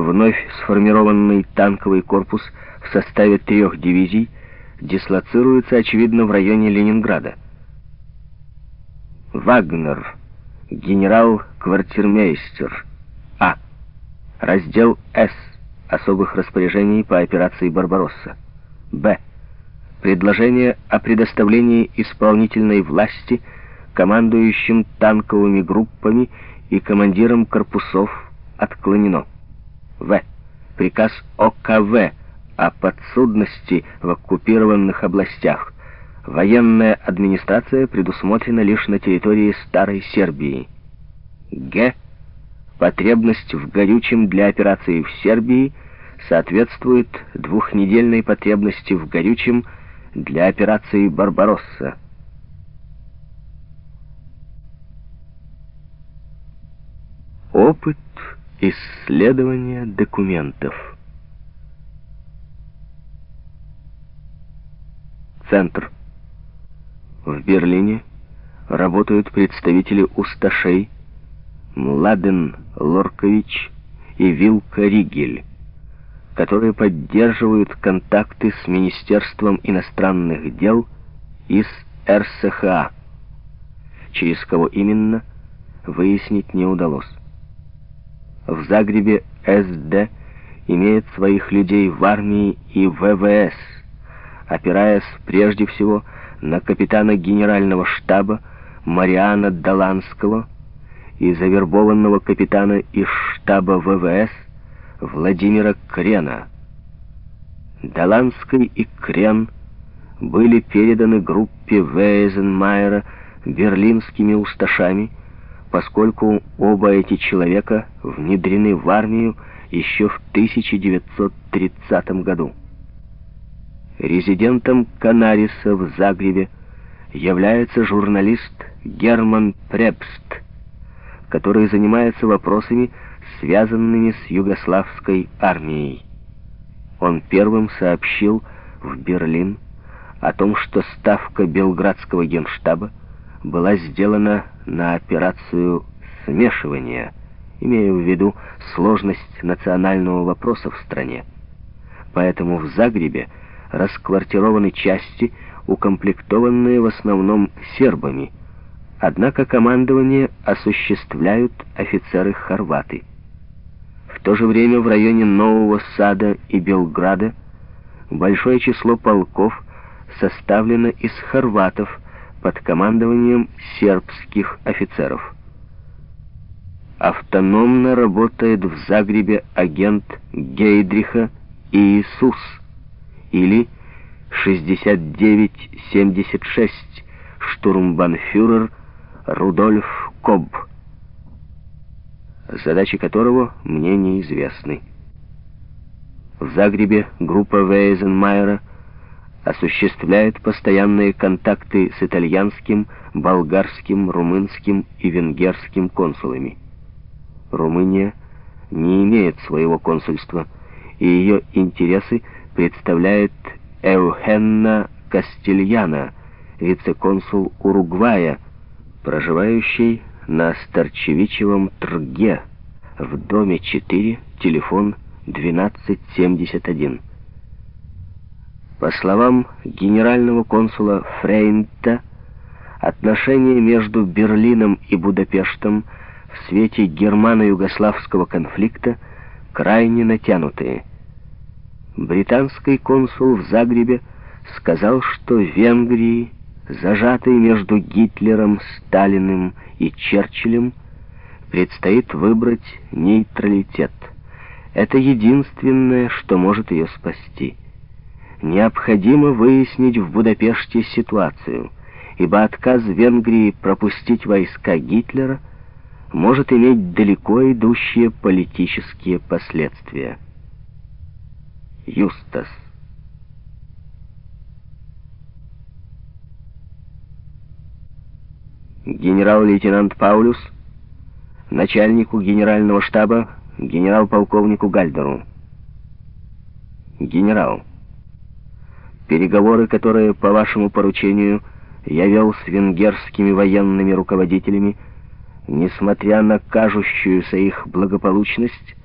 вновь сформированный танковый корпус в составе трех дивизий дислоцируется, очевидно, в районе Ленинграда. Вагнер, генерал-квартирмейстер, А. Раздел С. Особых распоряжений по операции «Барбаросса». Б. Предложение о предоставлении исполнительной власти командующим танковыми группами и командирам корпусов отклонено. В. Приказ ОКВ о подсудности в оккупированных областях. Военная администрация предусмотрена лишь на территории Старой Сербии. Г. Потребность в горючем для операции в Сербии соответствует двухнедельной потребности в горючем для операции «Барбаросса». Опыт исследования документов. Центр. В Берлине работают представители усташей Младен Лоркович и Вилка Ригель, которые поддерживают контакты с Министерством иностранных дел и с РСХА. Через кого именно, выяснить не удалось. В Загребе СД имеет своих людей в армии и ВВС, опираясь прежде всего на капитана генерального штаба Мариана Доланского и завербованного капитана из штаба ВВС Владимира Крена. Доланский и Крен были переданы группе Вейзенмайера берлинскими усташами, поскольку оба эти человека внедрены в армию еще в 1930 году. Резидентом Канариса в Загребе является журналист Герман Препст, который занимается вопросами, связанными с югославской армией. Он первым сообщил в Берлин о том, что ставка Белградского генштаба была сделана на операцию смешивания, имея в виду сложность национального вопроса в стране. Поэтому в Загребе расквартированы части, укомплектованные в основном сербами, однако командование осуществляют офицеры-хорваты. В то же время в районе Нового Сада и Белграда большое число полков составлено из хорватов, под командованием сербских офицеров. Автономно работает в Загребе агент Гейдриха Иисус или 6976 штурмбанфюрер Рудольф Коб, задачи которого мне неизвестны. В Загребе группа Вейзенмайера осуществляет постоянные контакты с итальянским, болгарским, румынским и венгерским консулами. Румыния не имеет своего консульства, и ее интересы представляет Эухенна Кастильяна, вице-консул Уругвая, проживающий на Старчевичевом Трге, в доме 4, телефон 1271. По словам генерального консула Фрейнта, отношения между Берлином и Будапештом в свете германо-югославского конфликта крайне натянутые. Британский консул в Загребе сказал, что Венгрии, зажатой между Гитлером, Сталиным и Черчиллем, предстоит выбрать нейтралитет. Это единственное, что может ее спасти необходимо выяснить в Будапеште ситуацию, ибо отказ Венгрии пропустить войска Гитлера может иметь далеко идущие политические последствия. Юстас Генерал-лейтенант Паулюс начальнику генерального штаба генерал-полковнику Гальдеру. Генерал. Переговоры, которые по вашему поручению я вел с венгерскими военными руководителями, несмотря на кажущуюся их благополучность,